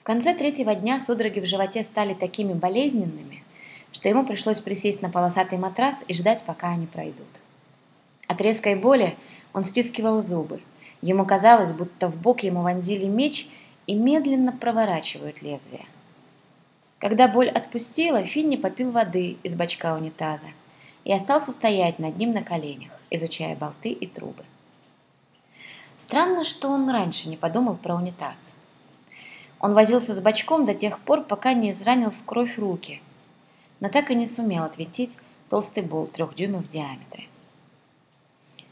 В конце третьего дня судороги в животе стали такими болезненными, что ему пришлось присесть на полосатый матрас и ждать, пока они пройдут. От резкой боли он стискивал зубы. Ему казалось, будто в бок ему вонзили меч и медленно проворачивают лезвие. Когда боль отпустила, Финни попил воды из бачка унитаза и остался стоять над ним на коленях, изучая болты и трубы. Странно, что он раньше не подумал про унитаз. Он возился с бачком до тех пор, пока не изранил в кровь руки, но так и не сумел отвинтить толстый болт трех дюймов в диаметре.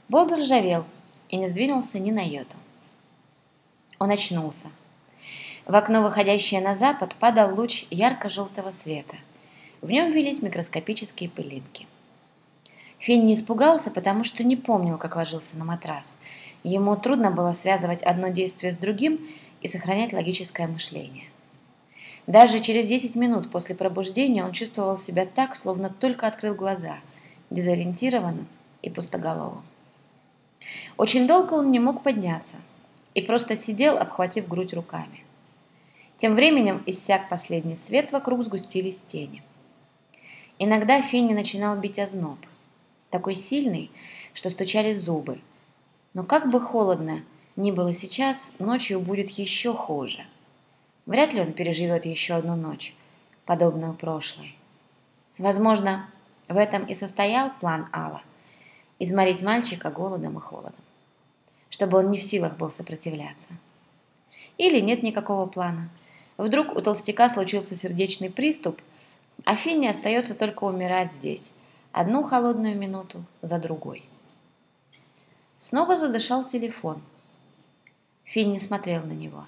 Болт заржавел и не сдвинулся ни на йоту. Он очнулся. В окно, выходящее на запад, падал луч ярко-желтого света. В нем вились микроскопические пылинки. Финн не испугался, потому что не помнил, как ложился на матрас. Ему трудно было связывать одно действие с другим и сохранять логическое мышление. Даже через 10 минут после пробуждения он чувствовал себя так, словно только открыл глаза, дезориентированным и пустоголовым. Очень долго он не мог подняться и просто сидел, обхватив грудь руками. Тем временем иссяк последний свет, вокруг сгустились тени. Иногда Финни начинал бить озноб, такой сильный, что стучали зубы. Но как бы холодно ни было сейчас, ночью будет еще хуже. Вряд ли он переживет еще одну ночь, подобную прошлой. Возможно, в этом и состоял план Алла – изморить мальчика голодом и холодом, чтобы он не в силах был сопротивляться. Или нет никакого плана – Вдруг у толстяка случился сердечный приступ, а Финни остается только умирать здесь, одну холодную минуту за другой. Снова задышал телефон. Финни смотрел на него.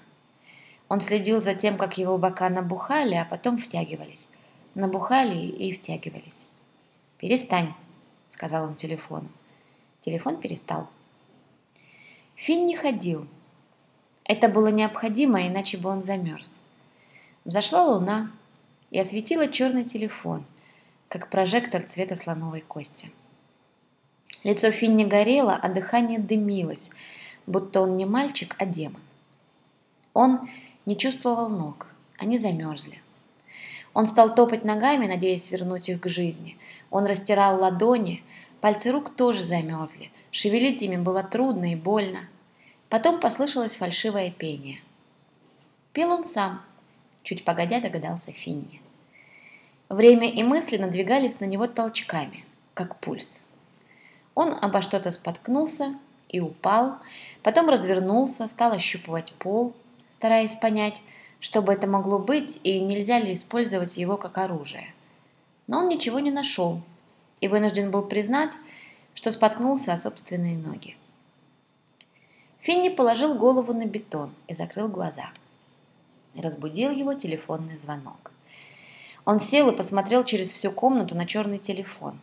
Он следил за тем, как его бока набухали, а потом втягивались. Набухали и втягивались. «Перестань», — сказал он телефону. Телефон перестал. Финни ходил. Это было необходимо, иначе бы он замерз. Взошла луна и осветила черный телефон, как прожектор цвета слоновой кости. Лицо Финни горело, а дыхание дымилось, будто он не мальчик, а демон. Он не чувствовал ног, они замерзли. Он стал топать ногами, надеясь вернуть их к жизни. Он растирал ладони, пальцы рук тоже замерзли. Шевелить ими было трудно и больно. Потом послышалось фальшивое пение. Пел он сам – Чуть погодя догадался Финни. Время и мысли надвигались на него толчками, как пульс. Он обо что-то споткнулся и упал, потом развернулся, стал ощупывать пол, стараясь понять, что бы это могло быть и нельзя ли использовать его как оружие. Но он ничего не нашел и вынужден был признать, что споткнулся о собственные ноги. Финни положил голову на бетон и закрыл глаза – Разбудил его телефонный звонок. Он сел и посмотрел через всю комнату на черный телефон.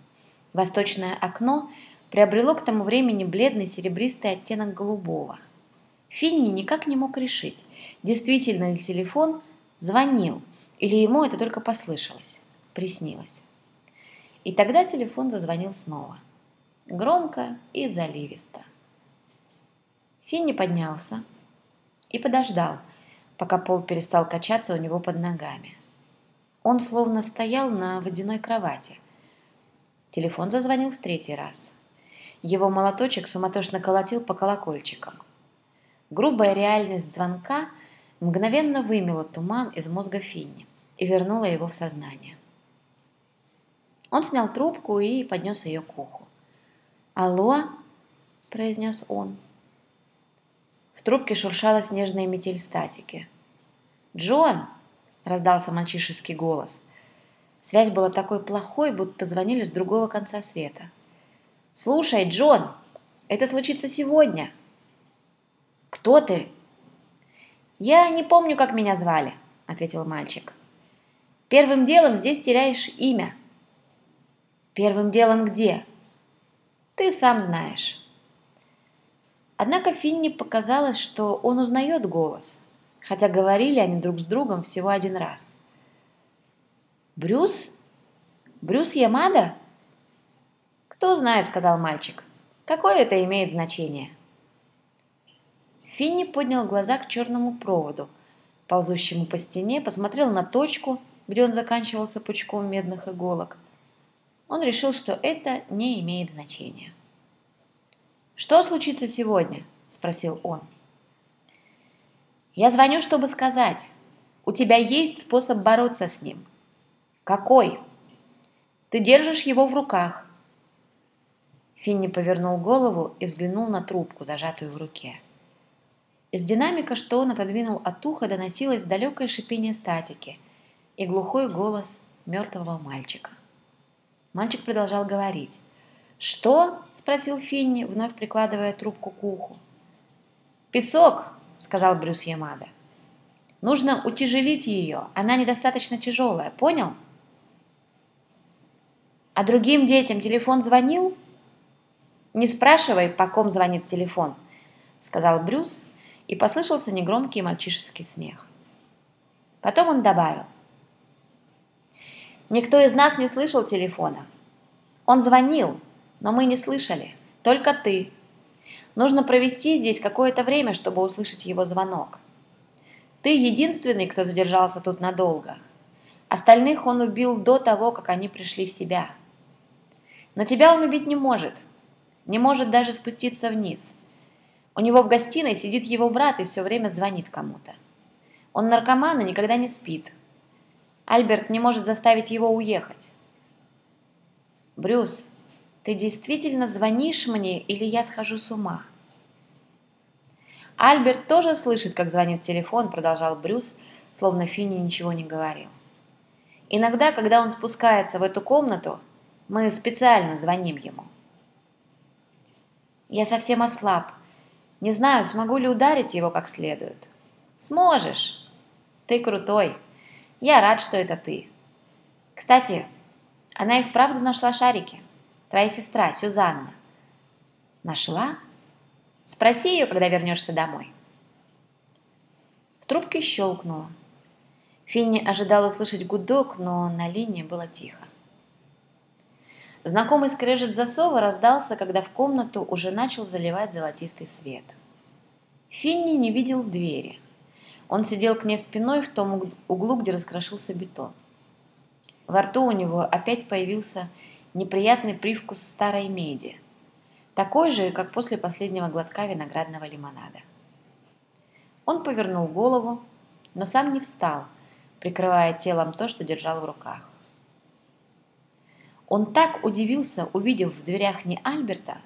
Восточное окно приобрело к тому времени бледный серебристый оттенок голубого. Финни никак не мог решить, действительно ли телефон звонил, или ему это только послышалось, приснилось. И тогда телефон зазвонил снова. Громко и заливисто. Финни поднялся и подождал, пока пол перестал качаться у него под ногами. Он словно стоял на водяной кровати. Телефон зазвонил в третий раз. Его молоточек суматошно колотил по колокольчикам. Грубая реальность звонка мгновенно вымела туман из мозга Финни и вернула его в сознание. Он снял трубку и поднес ее к уху. «Алло?» – произнес он. В трубке шуршала снежная метель статики. «Джон!» – раздался мальчишеский голос. Связь была такой плохой, будто звонили с другого конца света. «Слушай, Джон, это случится сегодня!» «Кто ты?» «Я не помню, как меня звали», – ответил мальчик. «Первым делом здесь теряешь имя». «Первым делом где?» «Ты сам знаешь». Однако Финни показалось, что он узнает голос, хотя говорили они друг с другом всего один раз. «Брюс? Брюс Ямада?» «Кто знает», — сказал мальчик. «Какое это имеет значение?» Финни поднял глаза к черному проводу, ползущему по стене, посмотрел на точку, где он заканчивался пучком медных иголок. Он решил, что это не имеет значения. «Что случится сегодня?» – спросил он. «Я звоню, чтобы сказать, у тебя есть способ бороться с ним». «Какой?» «Ты держишь его в руках». Финни повернул голову и взглянул на трубку, зажатую в руке. Из динамика, что он отодвинул от уха, доносилось далекое шипение статики и глухой голос мертвого мальчика. Мальчик продолжал говорить. «Что?» – спросил Финни, вновь прикладывая трубку к уху. «Песок!» – сказал Брюс Ямада. «Нужно утяжелить ее, она недостаточно тяжелая, понял?» «А другим детям телефон звонил?» «Не спрашивай, по ком звонит телефон», – сказал Брюс, и послышался негромкий мальчишеский смех. Потом он добавил. «Никто из нас не слышал телефона. Он звонил, но мы не слышали, только ты. Нужно провести здесь какое-то время, чтобы услышать его звонок. Ты единственный, кто задержался тут надолго. Остальных он убил до того, как они пришли в себя. Но тебя он убить не может. Не может даже спуститься вниз. У него в гостиной сидит его брат и все время звонит кому-то. Он наркоман и никогда не спит. Альберт не может заставить его уехать. «Брюс, ты действительно звонишь мне или я схожу с ума?» Альберт тоже слышит, как звонит телефон, продолжал Брюс, словно Финни ничего не говорил. Иногда, когда он спускается в эту комнату, мы специально звоним ему. Я совсем ослаб. Не знаю, смогу ли ударить его как следует. Сможешь. Ты крутой. Я рад, что это ты. Кстати, она и вправду нашла шарики. Твоя сестра, Сюзанна. Нашла? Спроси ее, когда вернешься домой. В трубке щелкнуло. Финни ожидал услышать гудок, но на линии было тихо. Знакомый скрежет засова раздался, когда в комнату уже начал заливать золотистый свет. Финни не видел двери. Он сидел к ней спиной в том углу, где раскрошился бетон. Во рту у него опять появился неприятный привкус старой меди, такой же, как после последнего глотка виноградного лимонада. Он повернул голову, но сам не встал, прикрывая телом то, что держал в руках. Он так удивился, увидев в дверях не Альберта,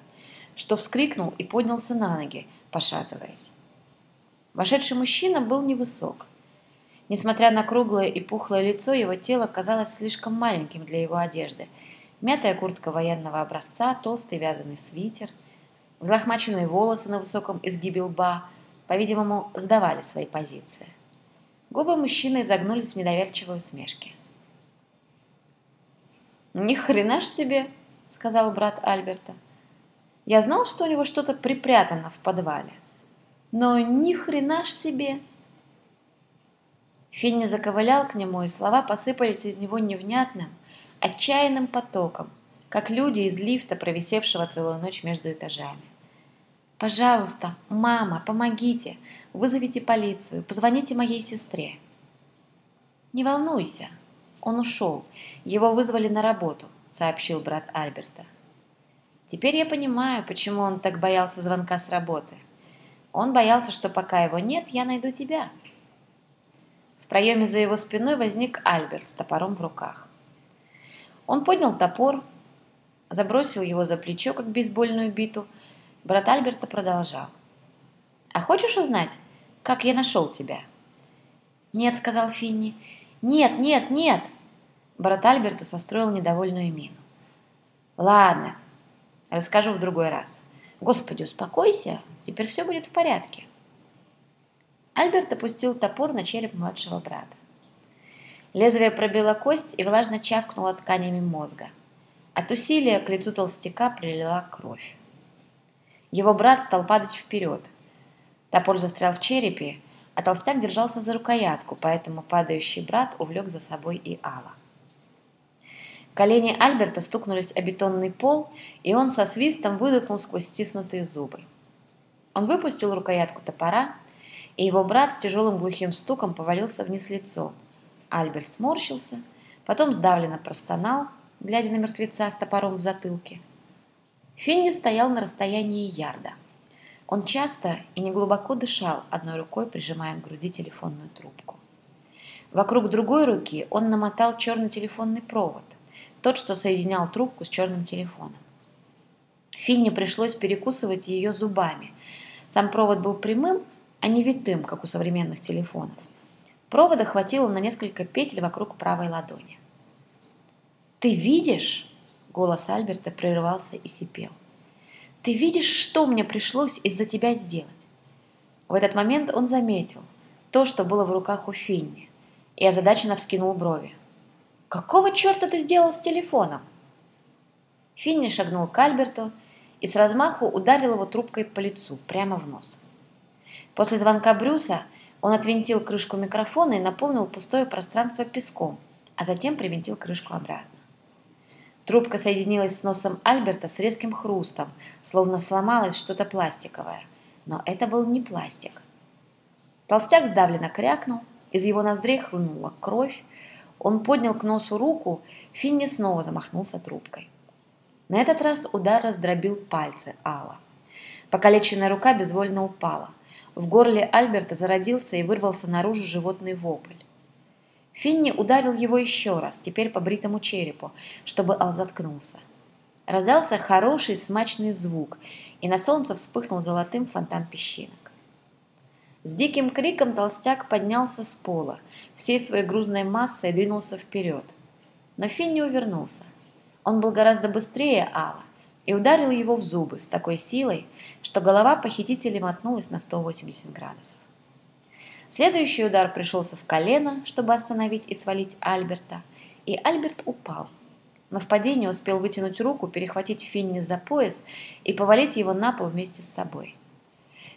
что вскрикнул и поднялся на ноги, пошатываясь. Вошедший мужчина был невысок. Несмотря на круглое и пухлое лицо, его тело казалось слишком маленьким для его одежды. Мятая куртка военного образца, толстый вязаный свитер, взлохмаченные волосы на высоком изгибе лба, по-видимому, сдавали свои позиции. Губы мужчины загнулись в недоверчивой усмешке. «Ни хрена ж себе!» — сказал брат Альберта. «Я знал, что у него что-то припрятано в подвале. Но ни хрена ж себе!» Финни заковылял к нему, и слова посыпались из него невнятным, отчаянным потоком, как люди из лифта, провисевшего целую ночь между этажами. «Пожалуйста, мама, помогите! Вызовите полицию, позвоните моей сестре!» «Не волнуйся!» Он ушел. Его вызвали на работу, сообщил брат Альберта. Теперь я понимаю, почему он так боялся звонка с работы. Он боялся, что пока его нет, я найду тебя. В проеме за его спиной возник Альберт с топором в руках. Он поднял топор, забросил его за плечо, как бейсбольную биту. Брат Альберта продолжал. «А хочешь узнать, как я нашел тебя?» «Нет», — сказал Финни. «Нет, нет, нет!» Брат Альберта состроил недовольную мину. «Ладно, расскажу в другой раз. Господи, успокойся, теперь все будет в порядке». Альберт опустил топор на череп младшего брата. Лезвие пробило кость и влажно чавкнуло тканями мозга. От усилия к лицу толстяка прилила кровь. Его брат стал падать вперед. Топор застрял в черепе, а толстяк держался за рукоятку, поэтому падающий брат увлек за собой и Алла. Колени Альберта стукнулись о бетонный пол, и он со свистом выдохнул сквозь стиснутые зубы. Он выпустил рукоятку топора и его брат с тяжелым глухим стуком повалился вниз лицом. Альберт сморщился, потом сдавленно простонал, глядя на мертвеца с топором в затылке. Финни стоял на расстоянии ярда. Он часто и неглубоко дышал, одной рукой прижимая к груди телефонную трубку. Вокруг другой руки он намотал черный телефонный провод, тот, что соединял трубку с черным телефоном. Финне пришлось перекусывать ее зубами. Сам провод был прямым, а не витым, как у современных телефонов. Провода хватило на несколько петель вокруг правой ладони. «Ты видишь?» — голос Альберта прерывался и сипел. «Ты видишь, что мне пришлось из-за тебя сделать?» В этот момент он заметил то, что было в руках у Финни, и озадаченно вскинул брови. «Какого черта ты сделал с телефоном?» Финни шагнул к Альберту и с размаху ударил его трубкой по лицу, прямо в нос. После звонка Брюса он отвинтил крышку микрофона и наполнил пустое пространство песком, а затем привинтил крышку обратно. Трубка соединилась с носом Альберта с резким хрустом, словно сломалось что-то пластиковое. Но это был не пластик. Толстяк сдавленно крякнул, из его ноздрей хлынула кровь, он поднял к носу руку, Финни снова замахнулся трубкой. На этот раз удар раздробил пальцы Алла. Покалеченная рука безвольно упала. В горле Альберта зародился и вырвался наружу животный вопль. Финни ударил его еще раз, теперь по бритому черепу, чтобы Ал заткнулся. Раздался хороший смачный звук, и на солнце вспыхнул золотым фонтан песчинок. С диким криком толстяк поднялся с пола, всей своей грузной массой двинулся вперед. Но Финни увернулся. Он был гораздо быстрее Алла и ударил его в зубы с такой силой, что голова похитителя мотнулась на 180 градусов. Следующий удар пришелся в колено, чтобы остановить и свалить Альберта, и Альберт упал. Но в падении успел вытянуть руку, перехватить Финни за пояс и повалить его на пол вместе с собой.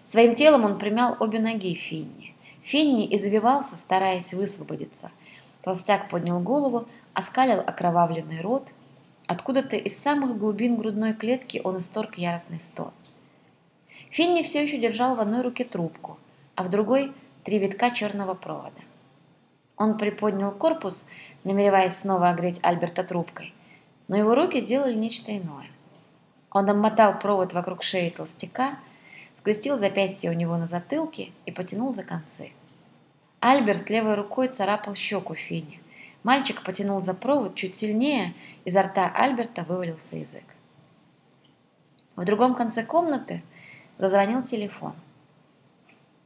Своим телом он примял обе ноги Финни. Финни извивался, стараясь высвободиться. Толстяк поднял голову, оскалил окровавленный рот Откуда-то из самых глубин грудной клетки он исторг яростный стон. Финни все еще держал в одной руке трубку, а в другой – три витка черного провода. Он приподнял корпус, намереваясь снова огреть Альберта трубкой, но его руки сделали нечто иное. Он обмотал провод вокруг шеи толстяка, скрестил запястье у него на затылке и потянул за концы. Альберт левой рукой царапал щеку Финни. Мальчик потянул за провод чуть сильнее, изо рта Альберта вывалился язык. В другом конце комнаты зазвонил телефон.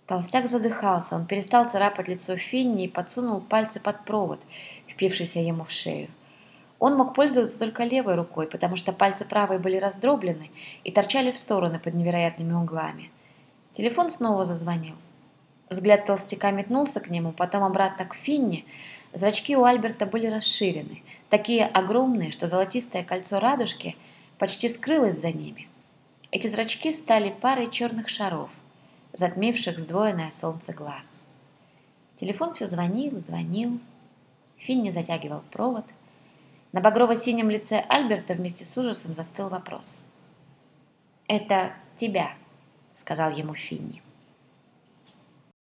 Толстяк задыхался, он перестал царапать лицо Финни и подсунул пальцы под провод, впившийся ему в шею. Он мог пользоваться только левой рукой, потому что пальцы правой были раздроблены и торчали в стороны под невероятными углами. Телефон снова зазвонил. Взгляд толстяка метнулся к нему, потом обратно к Финни, Зрачки у Альберта были расширены, такие огромные, что золотистое кольцо радужки почти скрылось за ними. Эти зрачки стали парой черных шаров, затмивших сдвоенное солнце глаз. Телефон все звонил и звонил. Финни затягивал провод. На багрово-синем лице Альберта вместе с ужасом застыл вопрос. «Это тебя», — сказал ему Финни.